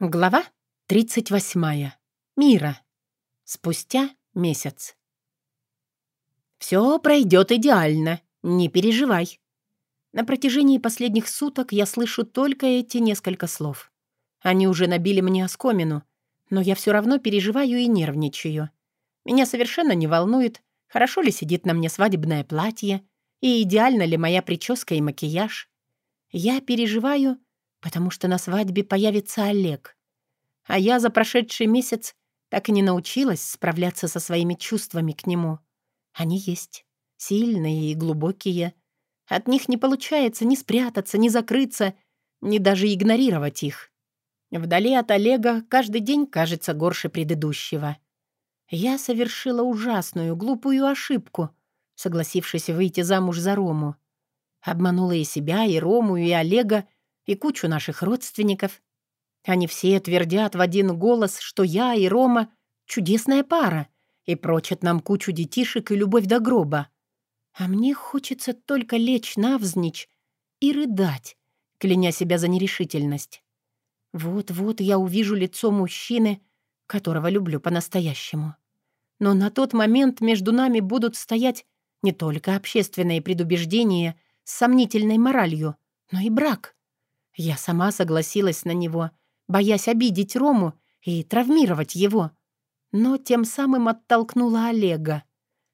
Глава 38. Мира. Спустя месяц. «Все пройдет идеально, не переживай». На протяжении последних суток я слышу только эти несколько слов. Они уже набили мне оскомину, но я все равно переживаю и нервничаю. Меня совершенно не волнует, хорошо ли сидит на мне свадебное платье и идеально ли моя прическа и макияж. Я переживаю потому что на свадьбе появится Олег. А я за прошедший месяц так и не научилась справляться со своими чувствами к нему. Они есть, сильные и глубокие. От них не получается ни спрятаться, ни закрыться, ни даже игнорировать их. Вдали от Олега каждый день кажется горше предыдущего. Я совершила ужасную, глупую ошибку, согласившись выйти замуж за Рому. Обманула и себя, и Рому, и Олега, и кучу наших родственников. Они все твердят в один голос, что я и Рома — чудесная пара, и прочат нам кучу детишек и любовь до гроба. А мне хочется только лечь навзничь и рыдать, кляня себя за нерешительность. Вот-вот я увижу лицо мужчины, которого люблю по-настоящему. Но на тот момент между нами будут стоять не только общественные предубеждения с сомнительной моралью, но и брак. Я сама согласилась на него, боясь обидеть Рому и травмировать его. Но тем самым оттолкнула Олега.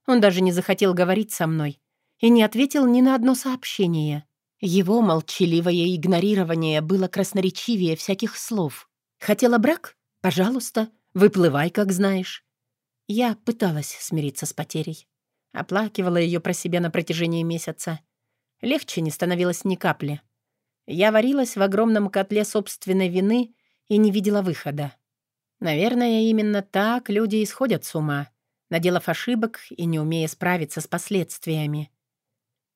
Он даже не захотел говорить со мной и не ответил ни на одно сообщение. Его молчаливое игнорирование было красноречивее всяких слов. «Хотела брак? Пожалуйста, выплывай, как знаешь». Я пыталась смириться с потерей. Оплакивала ее про себя на протяжении месяца. Легче не становилось ни капли. Я варилась в огромном котле собственной вины и не видела выхода. Наверное, именно так люди исходят с ума, наделав ошибок и не умея справиться с последствиями.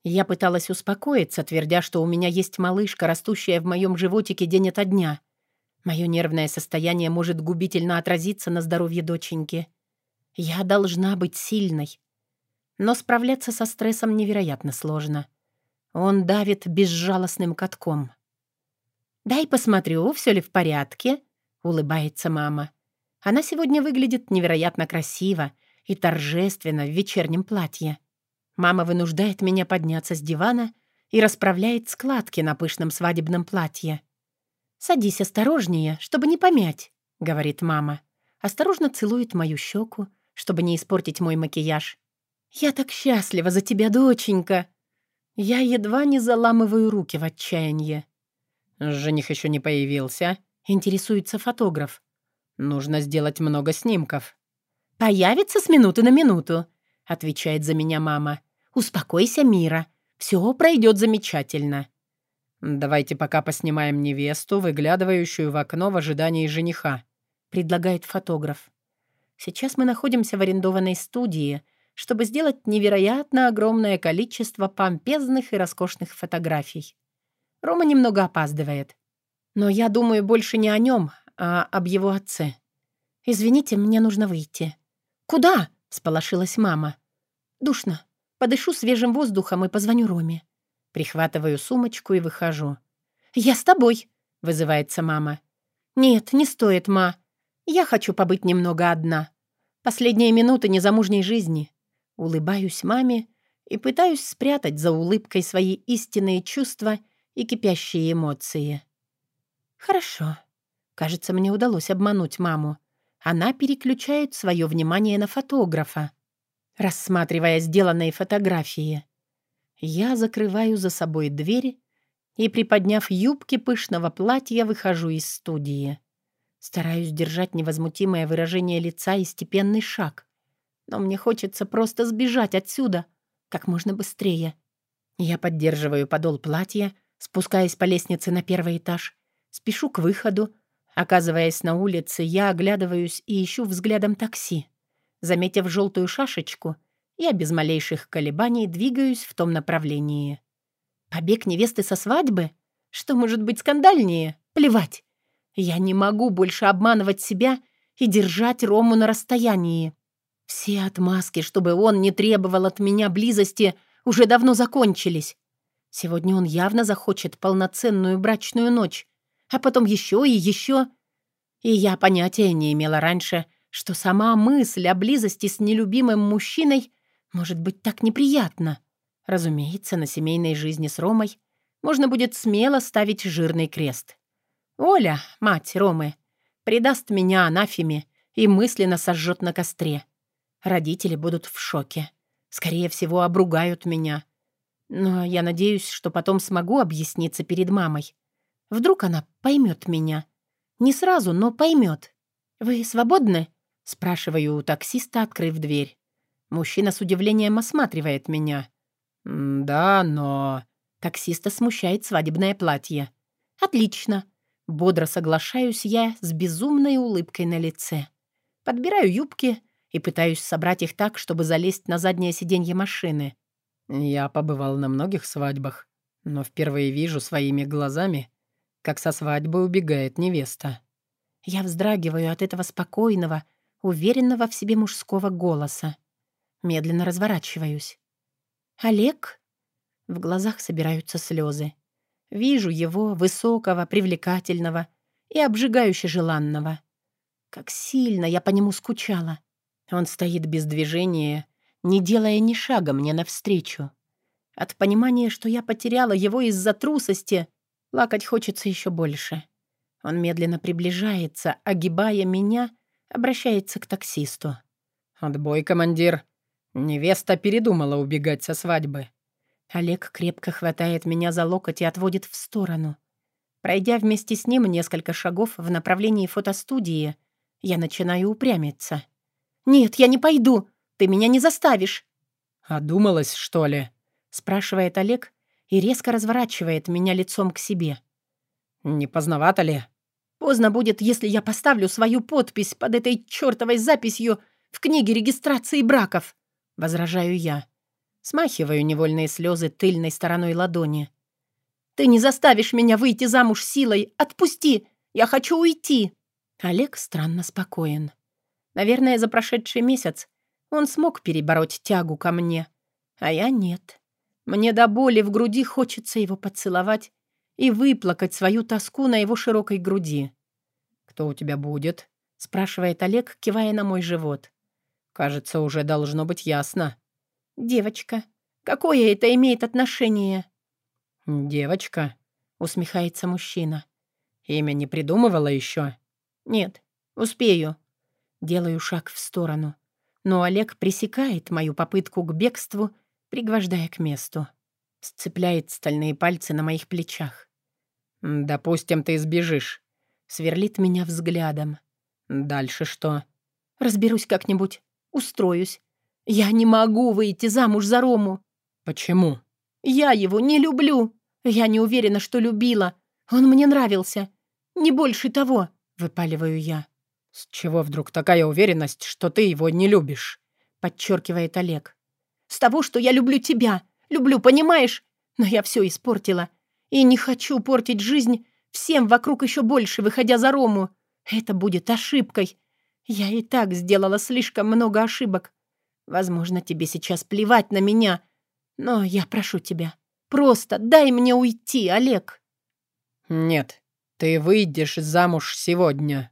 Я пыталась успокоиться, твердя, что у меня есть малышка, растущая в моем животике день ото дня. Мое нервное состояние может губительно отразиться на здоровье доченьки. Я должна быть сильной. Но справляться со стрессом невероятно сложно. Он давит безжалостным катком. «Дай посмотрю, все ли в порядке», — улыбается мама. Она сегодня выглядит невероятно красиво и торжественно в вечернем платье. Мама вынуждает меня подняться с дивана и расправляет складки на пышном свадебном платье. «Садись осторожнее, чтобы не помять», — говорит мама. Осторожно целует мою щеку, чтобы не испортить мой макияж. «Я так счастлива за тебя, доченька!» Я едва не заламываю руки в отчаянии. «Жених еще не появился», — интересуется фотограф. «Нужно сделать много снимков». «Появится с минуты на минуту», — отвечает за меня мама. «Успокойся, Мира. Все пройдет замечательно». «Давайте пока поснимаем невесту, выглядывающую в окно в ожидании жениха», — предлагает фотограф. «Сейчас мы находимся в арендованной студии», — чтобы сделать невероятно огромное количество помпезных и роскошных фотографий. Рома немного опаздывает. Но я думаю больше не о нем, а об его отце. «Извините, мне нужно выйти». «Куда?» — всполошилась мама. «Душно. Подышу свежим воздухом и позвоню Роме». Прихватываю сумочку и выхожу. «Я с тобой», — вызывается мама. «Нет, не стоит, ма. Я хочу побыть немного одна. Последние минуты незамужней жизни. Улыбаюсь маме и пытаюсь спрятать за улыбкой свои истинные чувства и кипящие эмоции. «Хорошо. Кажется, мне удалось обмануть маму. Она переключает свое внимание на фотографа, рассматривая сделанные фотографии. Я закрываю за собой дверь и, приподняв юбки пышного платья, выхожу из студии. Стараюсь держать невозмутимое выражение лица и степенный шаг. Но мне хочется просто сбежать отсюда как можно быстрее. Я поддерживаю подол платья, спускаясь по лестнице на первый этаж, спешу к выходу. Оказываясь на улице, я оглядываюсь и ищу взглядом такси. Заметив желтую шашечку, я без малейших колебаний двигаюсь в том направлении. Побег невесты со свадьбы? Что может быть скандальнее? Плевать. Я не могу больше обманывать себя и держать Рому на расстоянии. Все отмазки, чтобы он не требовал от меня близости, уже давно закончились. Сегодня он явно захочет полноценную брачную ночь, а потом еще и еще. И я понятия не имела раньше, что сама мысль о близости с нелюбимым мужчиной может быть так неприятна. Разумеется, на семейной жизни с Ромой можно будет смело ставить жирный крест. Оля, мать Ромы, предаст меня анафеме и мысленно сожжет на костре. Родители будут в шоке. Скорее всего, обругают меня. Но я надеюсь, что потом смогу объясниться перед мамой. Вдруг она поймет меня. Не сразу, но поймет. «Вы свободны?» — спрашиваю у таксиста, открыв дверь. Мужчина с удивлением осматривает меня. «Да, но...» Таксиста смущает свадебное платье. «Отлично. Бодро соглашаюсь я с безумной улыбкой на лице. Подбираю юбки и пытаюсь собрать их так, чтобы залезть на заднее сиденье машины. Я побывал на многих свадьбах, но впервые вижу своими глазами, как со свадьбы убегает невеста. Я вздрагиваю от этого спокойного, уверенного в себе мужского голоса. Медленно разворачиваюсь. «Олег?» В глазах собираются слезы. Вижу его, высокого, привлекательного и обжигающе желанного. Как сильно я по нему скучала. Он стоит без движения, не делая ни шага мне навстречу. От понимания, что я потеряла его из-за трусости, плакать хочется еще больше. Он медленно приближается, огибая меня, обращается к таксисту. «Отбой, командир. Невеста передумала убегать со свадьбы. Олег крепко хватает меня за локоть и отводит в сторону. Пройдя вместе с ним несколько шагов в направлении фотостудии, я начинаю упрямиться. «Нет, я не пойду. Ты меня не заставишь». «Одумалась, что ли?» — спрашивает Олег и резко разворачивает меня лицом к себе. «Не поздновато ли?» «Поздно будет, если я поставлю свою подпись под этой чертовой записью в книге регистрации браков», — возражаю я. Смахиваю невольные слезы тыльной стороной ладони. «Ты не заставишь меня выйти замуж силой! Отпусти! Я хочу уйти!» Олег странно спокоен. Наверное, за прошедший месяц он смог перебороть тягу ко мне, а я нет. Мне до боли в груди хочется его поцеловать и выплакать свою тоску на его широкой груди. «Кто у тебя будет?» — спрашивает Олег, кивая на мой живот. «Кажется, уже должно быть ясно». «Девочка. Какое это имеет отношение?» «Девочка», — усмехается мужчина. «Имя не придумывала еще?» «Нет, успею». Делаю шаг в сторону. Но Олег пресекает мою попытку к бегству, пригвождая к месту. Сцепляет стальные пальцы на моих плечах. «Допустим, ты сбежишь». Сверлит меня взглядом. «Дальше что?» «Разберусь как-нибудь. Устроюсь. «Я не могу выйти замуж за Рому». «Почему?» «Я его не люблю. Я не уверена, что любила. Он мне нравился. Не больше того», — выпаливаю я. «С чего вдруг такая уверенность, что ты его не любишь?» — подчеркивает Олег. «С того, что я люблю тебя. Люблю, понимаешь? Но я все испортила. И не хочу портить жизнь всем вокруг еще больше, выходя за Рому. Это будет ошибкой. Я и так сделала слишком много ошибок. Возможно, тебе сейчас плевать на меня, но я прошу тебя, просто дай мне уйти, Олег». «Нет, ты выйдешь замуж сегодня».